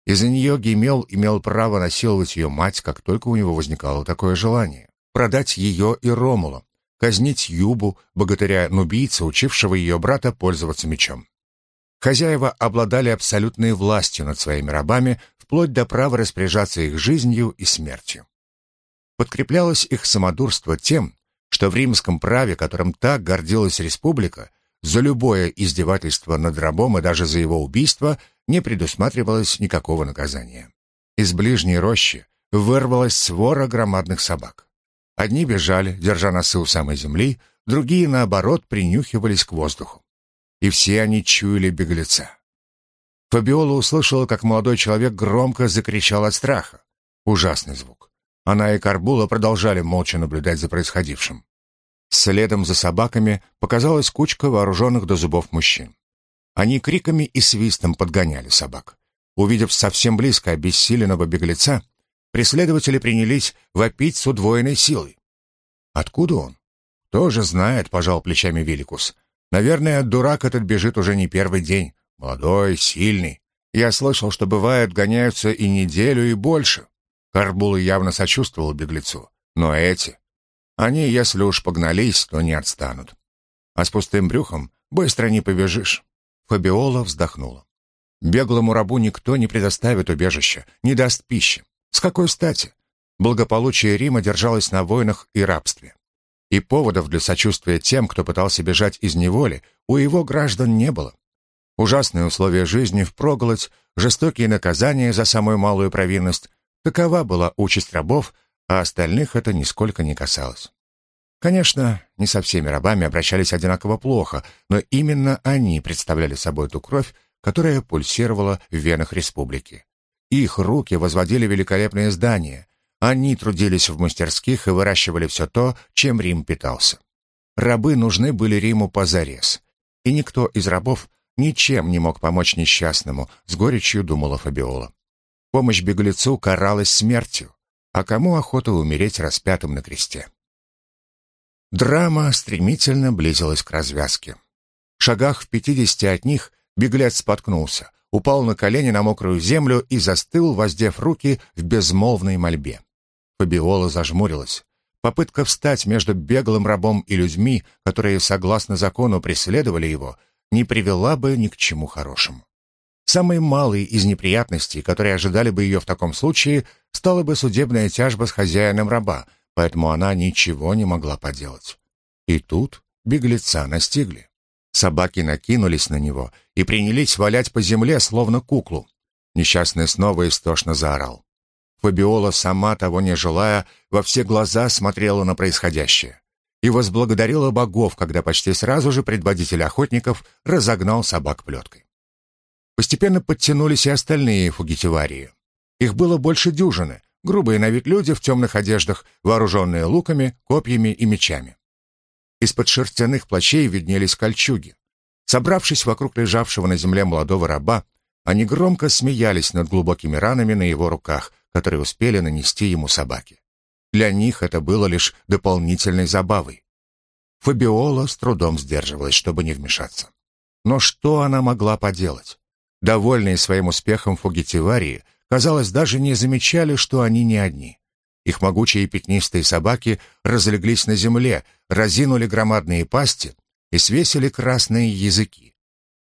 Из-за нее Гемел имел право насиловать ее мать, как только у него возникало такое желание. Продать ее и Ромула, казнить Юбу, богатыря-нубийца, учившего ее брата пользоваться мечом. Хозяева обладали абсолютной властью над своими рабами, вплоть до права распоряжаться их жизнью и смертью. Подкреплялось их самодурство тем, что в римском праве, которым так гордилась республика, за любое издевательство над рабом и даже за его убийство не предусматривалось никакого наказания. Из ближней рощи вырвалась свора громадных собак. Одни бежали, держа носы у самой земли, другие, наоборот, принюхивались к воздуху. И все они чуяли беглеца. Фабиола услышала, как молодой человек громко закричал от страха. Ужасный звук. Она и Карбула продолжали молча наблюдать за происходившим. Следом за собаками показалась кучка вооруженных до зубов мужчин. Они криками и свистом подгоняли собак. Увидев совсем близко обессиленного беглеца, преследователи принялись вопить с удвоенной силой. «Откуда он?» «Тоже знает», — пожал плечами Великус. «Наверное, дурак этот бежит уже не первый день. Молодой, сильный. Я слышал, что бывает, гоняются и неделю, и больше». Карбула явно сочувствовал беглецу. Но эти... Они, если уж погнались, то не отстанут. А с пустым брюхом быстро не побежишь. Фабиола вздохнула. Беглому рабу никто не предоставит убежища, не даст пищи. С какой стати? Благополучие Рима держалось на войнах и рабстве. И поводов для сочувствия тем, кто пытался бежать из неволи, у его граждан не было. Ужасные условия жизни впроголодь, жестокие наказания за самую малую провинность — такова была участь рабов, а остальных это нисколько не касалось. Конечно, не со всеми рабами обращались одинаково плохо, но именно они представляли собой ту кровь, которая пульсировала в венах республики. Их руки возводили великолепные здания. Они трудились в мастерских и выращивали все то, чем Рим питался. Рабы нужны были Риму позарез. И никто из рабов ничем не мог помочь несчастному, с горечью думала Фабиола. Помощь беглецу каралась смертью, а кому охота умереть распятым на кресте? Драма стремительно близилась к развязке. В шагах в пятидесяти от них беглец споткнулся — упал на колени на мокрую землю и застыл, воздев руки в безмолвной мольбе. Фабиола зажмурилась. Попытка встать между беглым рабом и людьми, которые, согласно закону, преследовали его, не привела бы ни к чему хорошему. Самой малой из неприятностей, которые ожидали бы ее в таком случае, стала бы судебная тяжба с хозяином раба, поэтому она ничего не могла поделать. И тут беглеца настигли. Собаки накинулись на него и принялись валять по земле, словно куклу. Несчастный снова истошно заорал. Фабиола, сама того не желая, во все глаза смотрела на происходящее и возблагодарила богов, когда почти сразу же предводитель охотников разогнал собак плеткой. Постепенно подтянулись и остальные фугитиварии. Их было больше дюжины, грубые на вид люди в темных одеждах, вооруженные луками, копьями и мечами. Из-под шерстяных плащей виднелись кольчуги. Собравшись вокруг лежавшего на земле молодого раба, они громко смеялись над глубокими ранами на его руках, которые успели нанести ему собаки. Для них это было лишь дополнительной забавой. Фабиола с трудом сдерживалась, чтобы не вмешаться. Но что она могла поделать? Довольные своим успехом фугитиварии, казалось, даже не замечали, что они не одни. Их могучие пятнистые собаки разлеглись на земле, разинули громадные пасти и свесили красные языки.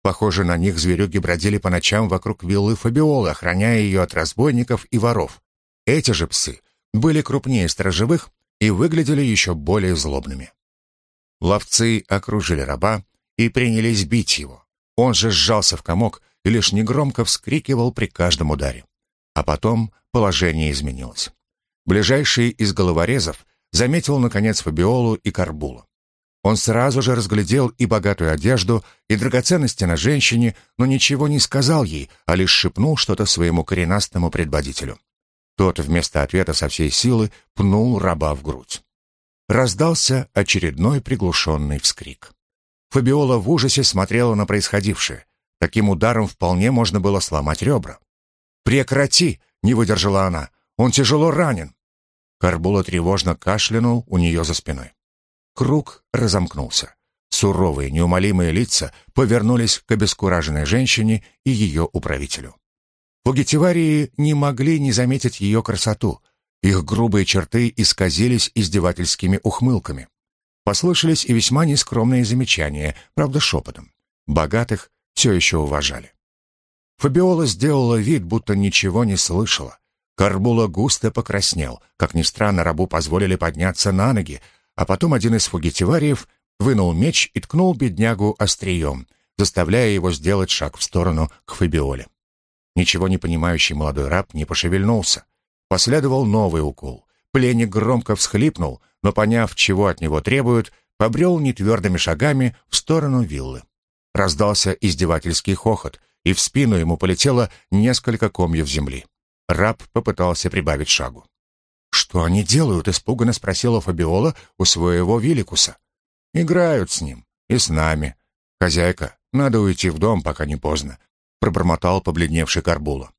Похоже, на них зверюги бродили по ночам вокруг виллы Фабиолы, охраняя ее от разбойников и воров. Эти же псы были крупнее сторожевых и выглядели еще более злобными. Ловцы окружили раба и принялись бить его. Он же сжался в комок и лишь негромко вскрикивал при каждом ударе. А потом положение изменилось. Ближайший из головорезов заметил, наконец, Фабиолу и Карбула. Он сразу же разглядел и богатую одежду, и драгоценности на женщине, но ничего не сказал ей, а лишь шепнул что-то своему коренастому предводителю. Тот вместо ответа со всей силы пнул раба в грудь. Раздался очередной приглушенный вскрик. Фабиола в ужасе смотрела на происходившее. Таким ударом вполне можно было сломать ребра. «Прекрати!» — не выдержала она. «Он тяжело ранен!» Карбула тревожно кашлянул у нее за спиной. Круг разомкнулся. Суровые, неумолимые лица повернулись к обескураженной женщине и ее управителю. Фугитиварии не могли не заметить ее красоту. Их грубые черты исказились издевательскими ухмылками. Послышались и весьма нескромные замечания, правда шепотом. Богатых все еще уважали. Фабиола сделала вид, будто ничего не слышала. Карбула густо покраснел. Как ни странно, рабу позволили подняться на ноги, а потом один из фугитивариев вынул меч и ткнул беднягу острием, заставляя его сделать шаг в сторону к Фабиоле. Ничего не понимающий молодой раб не пошевельнулся. Последовал новый укол. Пленник громко всхлипнул, но, поняв, чего от него требуют, побрел нетвердыми шагами в сторону виллы. Раздался издевательский хохот, и в спину ему полетело несколько комьев земли. Раб попытался прибавить шагу. «Что они делают?» — испуганно спросила Фабиола у своего Великуса. «Играют с ним и с нами. Хозяйка, надо уйти в дом, пока не поздно пробормотал побледневший Карбула.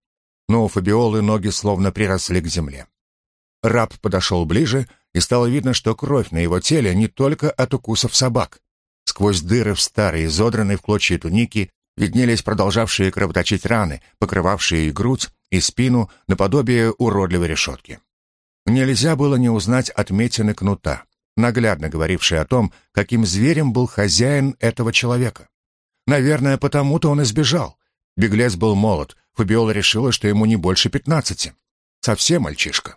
Но у Фабиолы ноги словно приросли к земле. Раб подошел ближе, и стало видно, что кровь на его теле не только от укусов собак. Сквозь дыры в старой, изодранной в клочья туники, виднелись продолжавшие кровоточить раны, покрывавшие и грудь, и спину, наподобие уродливой решетки. Нельзя было не узнать отметины кнута, наглядно говорившие о том, каким зверем был хозяин этого человека. Наверное, потому-то он избежал. Беглец был молод, Фабиола решила, что ему не больше пятнадцати. Совсем мальчишка.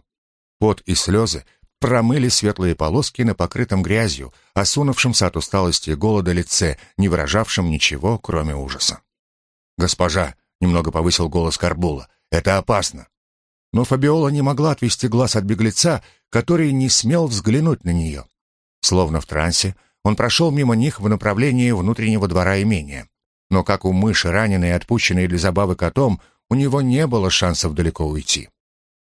Пот и слезы промыли светлые полоски на покрытом грязью, осунувшемся от усталости и голода лице, не выражавшем ничего, кроме ужаса. «Госпожа», — немного повысил голос Карбула, — «это опасно». Но Фабиола не могла отвести глаз от беглеца, который не смел взглянуть на нее. Словно в трансе, он прошел мимо них в направлении внутреннего двора имения. Но как у мыши, раненой и отпущенной для забавы котом, у него не было шансов далеко уйти.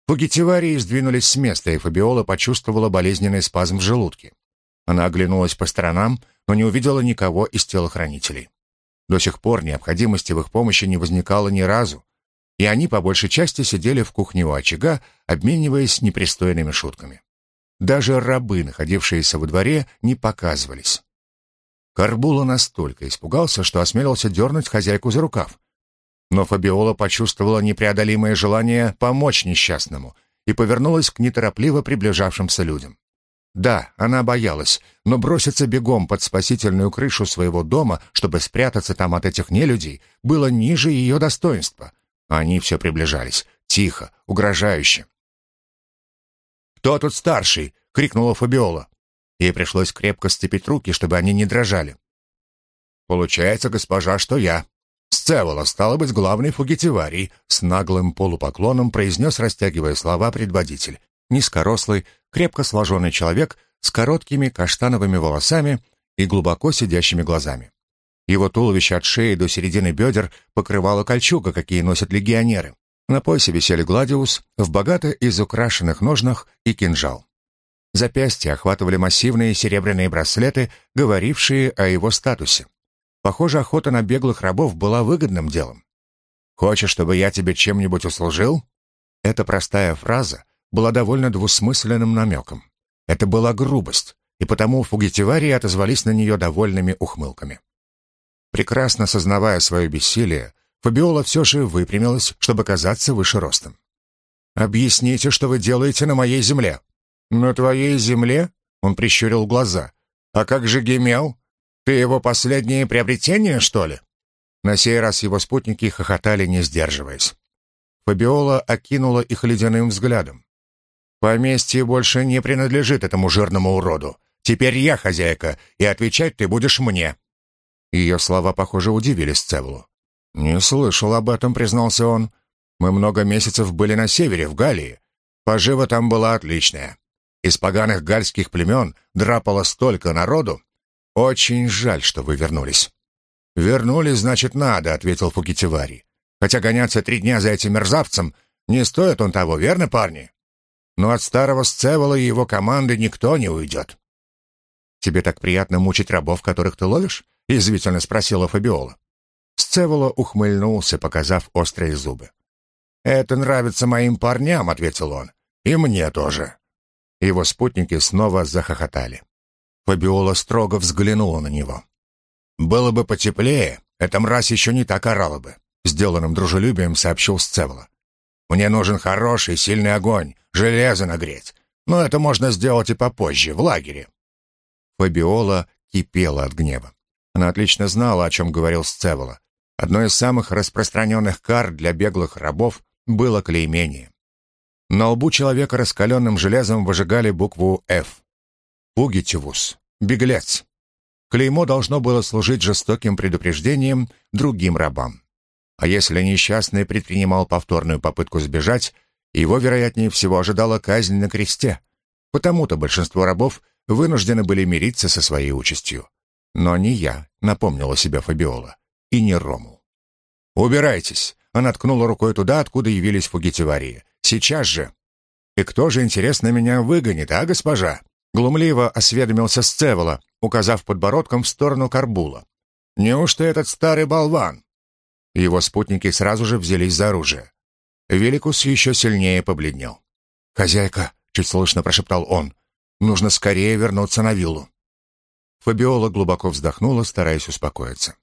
Фугитиварии сдвинулись с места, и Фабиола почувствовала болезненный спазм в желудке. Она оглянулась по сторонам, но не увидела никого из телохранителей. До сих пор необходимости в их помощи не возникало ни разу, и они по большей части сидели в кухне у очага, обмениваясь непристойными шутками. Даже рабы, находившиеся во дворе, не показывались. Карбула настолько испугался, что осмелился дернуть хозяйку за рукав. Но Фабиола почувствовала непреодолимое желание помочь несчастному и повернулась к неторопливо приближавшимся людям. Да, она боялась, но броситься бегом под спасительную крышу своего дома, чтобы спрятаться там от этих нелюдей, было ниже ее достоинства. Они все приближались, тихо, угрожающе. «Кто тут старший?» — крикнула Фабиола. Ей пришлось крепко сцепить руки, чтобы они не дрожали. «Получается, госпожа, что я. Сцевола, стало быть, главный фугитиварий», с наглым полупоклоном произнес, растягивая слова, предводитель. Низкорослый, крепко сложенный человек с короткими каштановыми волосами и глубоко сидящими глазами. Его туловище от шеи до середины бедер покрывала кольчуга, какие носят легионеры. На поясе висели гладиус, в богато изукрашенных ножнах и кинжал. Запястья охватывали массивные серебряные браслеты, говорившие о его статусе. Похоже, охота на беглых рабов была выгодным делом. «Хочешь, чтобы я тебе чем-нибудь услужил?» Эта простая фраза была довольно двусмысленным намеком. Это была грубость, и потому фугитиварии отозвались на нее довольными ухмылками. Прекрасно сознавая свое бессилие, Фабиола все же выпрямилась, чтобы казаться выше ростом. «Объясните, что вы делаете на моей земле?» «На твоей земле?» — он прищурил глаза. «А как же Гемел? Ты его последнее приобретение, что ли?» На сей раз его спутники хохотали, не сдерживаясь. Фабиола окинула их ледяным взглядом. «Поместье больше не принадлежит этому жирному уроду. Теперь я хозяйка, и отвечать ты будешь мне». Ее слова, похоже, удивили Сцевлу. «Не слышал об этом», — признался он. «Мы много месяцев были на севере, в Галлии. Пожива там была отличная. Из поганых гальских племен драпало столько народу. Очень жаль, что вы вернулись». «Вернулись, значит, надо», — ответил Фукитивари. «Хотя гоняться три дня за этим мерзавцем Не стоит он того, верно, парни? Но от старого Сцевола и его команды никто не уйдет. «Тебе так приятно мучить рабов, которых ты ловишь?» — язвительно спросила Фабиола. Сцевола ухмыльнулся, показав острые зубы. «Это нравится моим парням», — ответил он. «И мне тоже». Его спутники снова захохотали. Фабиола строго взглянула на него. «Было бы потеплее, эта мразь еще не так орала бы», — сделанным дружелюбием сообщил Сцевола. «Мне нужен хороший, сильный огонь, железо нагреть. Но это можно сделать и попозже, в лагере». Фабиола кипела от гнева. Она отлично знала, о чем говорил Сцевола. Одной из самых распространенных кар для беглых рабов было клеймение. На лбу человека раскаленным железом выжигали букву «Ф». Фугитивус. Беглец. Клеймо должно было служить жестоким предупреждением другим рабам. А если несчастный предпринимал повторную попытку сбежать, его, вероятнее всего, ожидала казнь на кресте. Потому-то большинство рабов вынуждены были мириться со своей участью. Но не я, напомнила себе Фабиола, и не Рому. «Убирайтесь!» Она ткнула рукой туда, откуда явились фугитиварии. «Сейчас же!» «И кто же, интересно, меня выгонит, а, госпожа?» Глумливо осведомился Сцевола, указав подбородком в сторону Карбула. «Неужто этот старый болван?» Его спутники сразу же взялись за оружие. Великус еще сильнее побледнел. «Хозяйка», — чуть слышно прошептал он, — «нужно скорее вернуться на виллу». Фабиола глубоко вздохнула, стараясь успокоиться.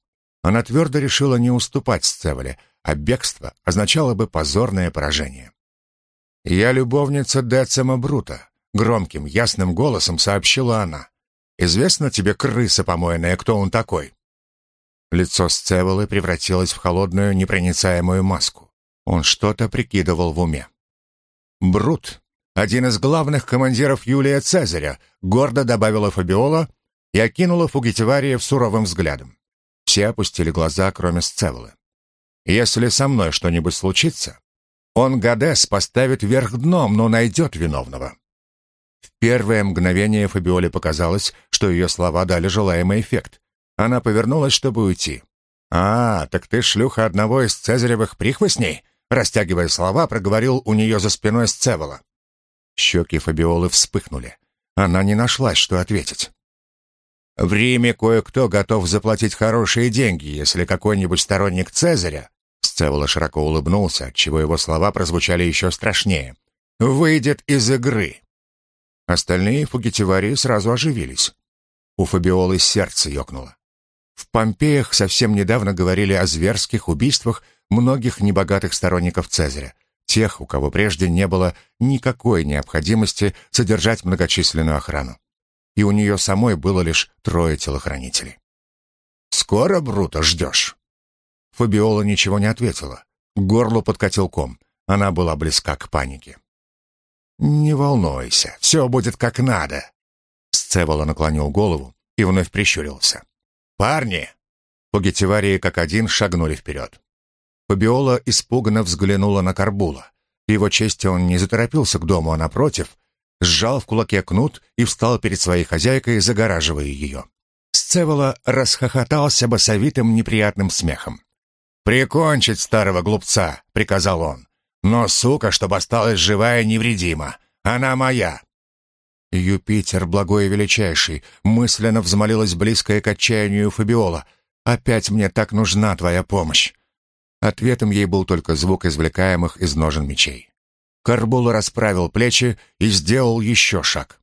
Она твердо решила не уступать Сцеволе, а бегство означало бы позорное поражение. «Я любовница Децима Брута», — громким, ясным голосом сообщила она. «Известно тебе, крыса помойная, кто он такой?» Лицо Сцеволы превратилось в холодную, непроницаемую маску. Он что-то прикидывал в уме. «Брут, один из главных командиров Юлия Цезаря», — гордо добавила Фабиола и окинула Фугитивария суровым взглядом. Все опустили глаза, кроме Сцеволы. Если со мной что-нибудь случится, он, Гадес, поставит вверх дном, но найдет виновного». Первое мгновение Фабиоле показалось, что ее слова дали желаемый эффект. Она повернулась, чтобы уйти. «А, так ты шлюха одного из цезаревых прихвостней?» Растягивая слова, проговорил у нее за спиной Сцевола. Щеки Фабиолы вспыхнули. Она не нашлась, что ответить. В Риме кое-кто готов заплатить хорошие деньги, если какой-нибудь сторонник Цезаря Сцевола широко улыбнулся, отчего его слова прозвучали еще страшнее. «Выйдет из игры!» Остальные фугитивари сразу оживились. У Фабиолы сердце ёкнуло. В Помпеях совсем недавно говорили о зверских убийствах многих небогатых сторонников Цезаря, тех, у кого прежде не было никакой необходимости содержать многочисленную охрану. И у нее самой было лишь трое телохранителей. «Скоро, Бруто, ждешь?» Фабиола ничего не ответила. К горлу подкатил ком. Она была близка к панике. «Не волнуйся, все будет как надо». Сцевола наклонил голову и вновь прищурился. «Парни!» Пугетиварии как один шагнули вперед. Фабиола испуганно взглянула на Карбула. Его чести он не заторопился к дому, а напротив, сжал в кулаке кнут и встал перед своей хозяйкой, загораживая ее. Сцевола расхохотался басовитым неприятным смехом. «Прикончить старого глупца», — приказал он. «Но, сука, чтобы осталась живая и невредима. Она моя». «Юпитер, благой и величайший», — мысленно взмолилась близкая к отчаянию Фабиола. «Опять мне так нужна твоя помощь». Ответом ей был только звук извлекаемых из ножен мечей. Карбула расправил плечи и сделал еще шаг.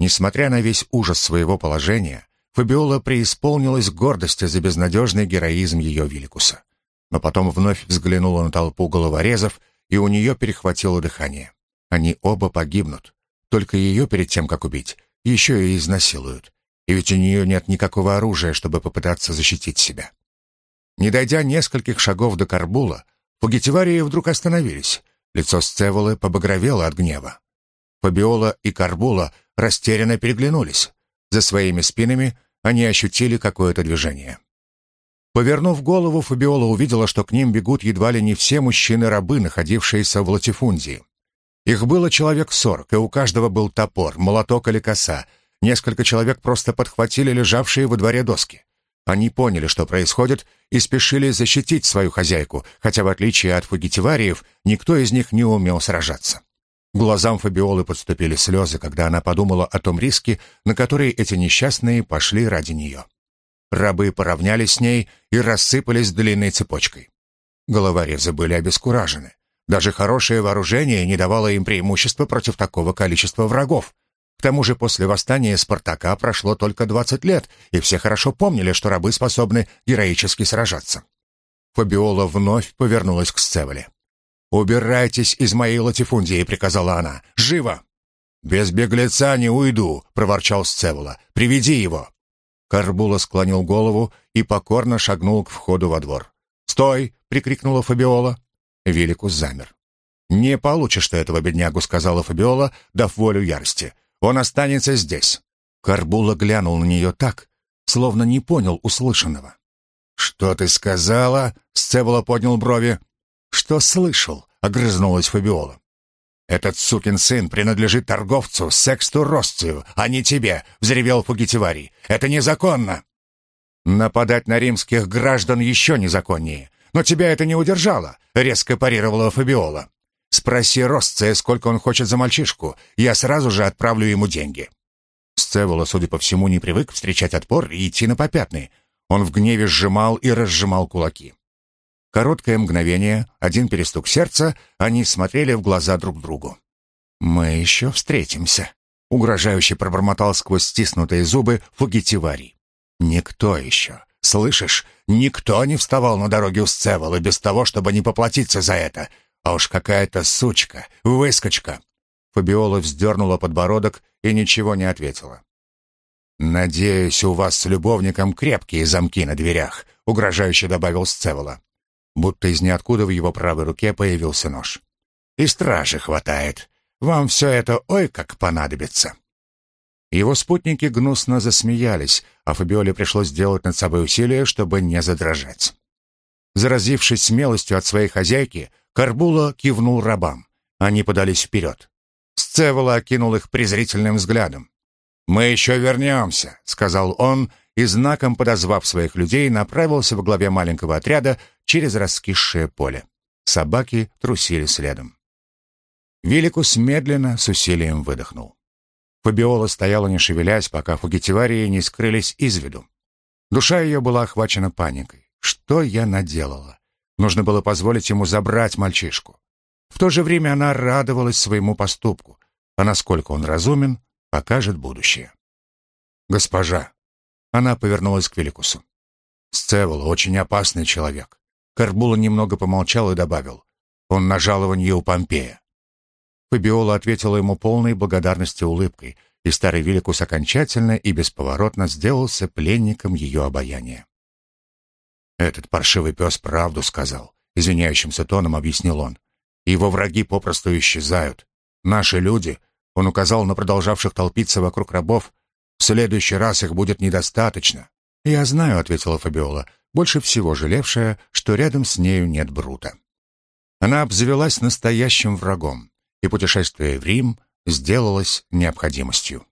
Несмотря на весь ужас своего положения, Фабиола преисполнилась гордости за безнадежный героизм ее Великуса но потом вновь взглянула на толпу головорезов, и у нее перехватило дыхание. Они оба погибнут. Только ее перед тем, как убить, еще и изнасилуют. И ведь у нее нет никакого оружия, чтобы попытаться защитить себя. Не дойдя нескольких шагов до Карбула, фугитиварии вдруг остановились. Лицо Сцеволы побагровело от гнева. Фабиола и Карбула растерянно переглянулись. За своими спинами они ощутили какое-то движение. Повернув голову, Фабиола увидела, что к ним бегут едва ли не все мужчины-рабы, находившиеся в Латифундии. Их было человек сорок, и у каждого был топор, молоток или коса. Несколько человек просто подхватили лежавшие во дворе доски. Они поняли, что происходит, и спешили защитить свою хозяйку, хотя, в отличие от фугитивариев, никто из них не умел сражаться. Глазам Фабиолы подступили слезы, когда она подумала о том риске, на который эти несчастные пошли ради нее. Рабы поравнялись с ней и рассыпались длинной цепочкой. Головорезы были обескуражены. Даже хорошее вооружение не давало им преимущества против такого количества врагов. К тому же после восстания Спартака прошло только 20 лет, и все хорошо помнили, что рабы способны героически сражаться. Фабиола вновь повернулась к Сцеволе. «Убирайтесь из моей латифундии», — приказала она. «Живо!» «Без беглеца не уйду», — проворчал Сцевола. «Приведи его». Карбула склонил голову и покорно шагнул к входу во двор. «Стой!» — прикрикнула Фабиола. Великус замер. «Не получишь ты этого беднягу», — сказала Фабиола, дав волю ярости. «Он останется здесь». Карбула глянул на нее так, словно не понял услышанного. «Что ты сказала?» — Сцевола поднял брови. «Что слышал?» — огрызнулась Фабиола. «Этот сукин сын принадлежит торговцу Сексту Росцию, а не тебе», — взревел Фугитиварий. «Это незаконно». «Нападать на римских граждан еще незаконнее. Но тебя это не удержало», — резко парировала Фабиола. «Спроси Росция, сколько он хочет за мальчишку. Я сразу же отправлю ему деньги». Сцевола, судя по всему, не привык встречать отпор и идти на попятный. Он в гневе сжимал и разжимал кулаки. Короткое мгновение, один перестук сердца, они смотрели в глаза друг другу. «Мы еще встретимся», — угрожающе пробормотал сквозь стиснутые зубы Фугитивари. «Никто еще, слышишь, никто не вставал на дороге у Сцевола без того, чтобы не поплатиться за это. А уж какая-то сучка, выскочка». Фабиола вздернула подбородок и ничего не ответила. «Надеюсь, у вас с любовником крепкие замки на дверях», — угрожающе добавил Сцевола будто из ниоткуда в его правой руке появился нож. «И стражи хватает. Вам все это ой как понадобится». Его спутники гнусно засмеялись, а Фабиоле пришлось сделать над собой усилие, чтобы не задрожать. Заразившись смелостью от своей хозяйки, Карбула кивнул рабам. Они подались вперед. Сцевола окинул их презрительным взглядом. «Мы еще вернемся», — сказал он, и знаком подозвав своих людей, направился во главе маленького отряда через раскисшее поле. Собаки трусили следом. Великус медленно, с усилием выдохнул. Фабиола стояла не шевелясь, пока фугитиварии не скрылись из виду. Душа ее была охвачена паникой. Что я наделала? Нужно было позволить ему забрать мальчишку. В то же время она радовалась своему поступку, а насколько он разумен, покажет будущее. «Госпожа!» Она повернулась к Великусу. «Сцевол очень опасный человек. Карбула немного помолчал и добавил. «Он на жалование у Помпея». Фабиола ответила ему полной благодарности улыбкой, и старый Великус окончательно и бесповоротно сделался пленником ее обаяния. «Этот паршивый пес правду сказал», — извиняющимся тоном объяснил он. «Его враги попросту исчезают. Наши люди», — он указал на продолжавших толпиться вокруг рабов, «в следующий раз их будет недостаточно». «Я знаю», — ответила Фабиола, больше всего жалевшая, что рядом с нею нет Брута. Она обзавелась настоящим врагом, и путешествие в Рим сделалось необходимостью.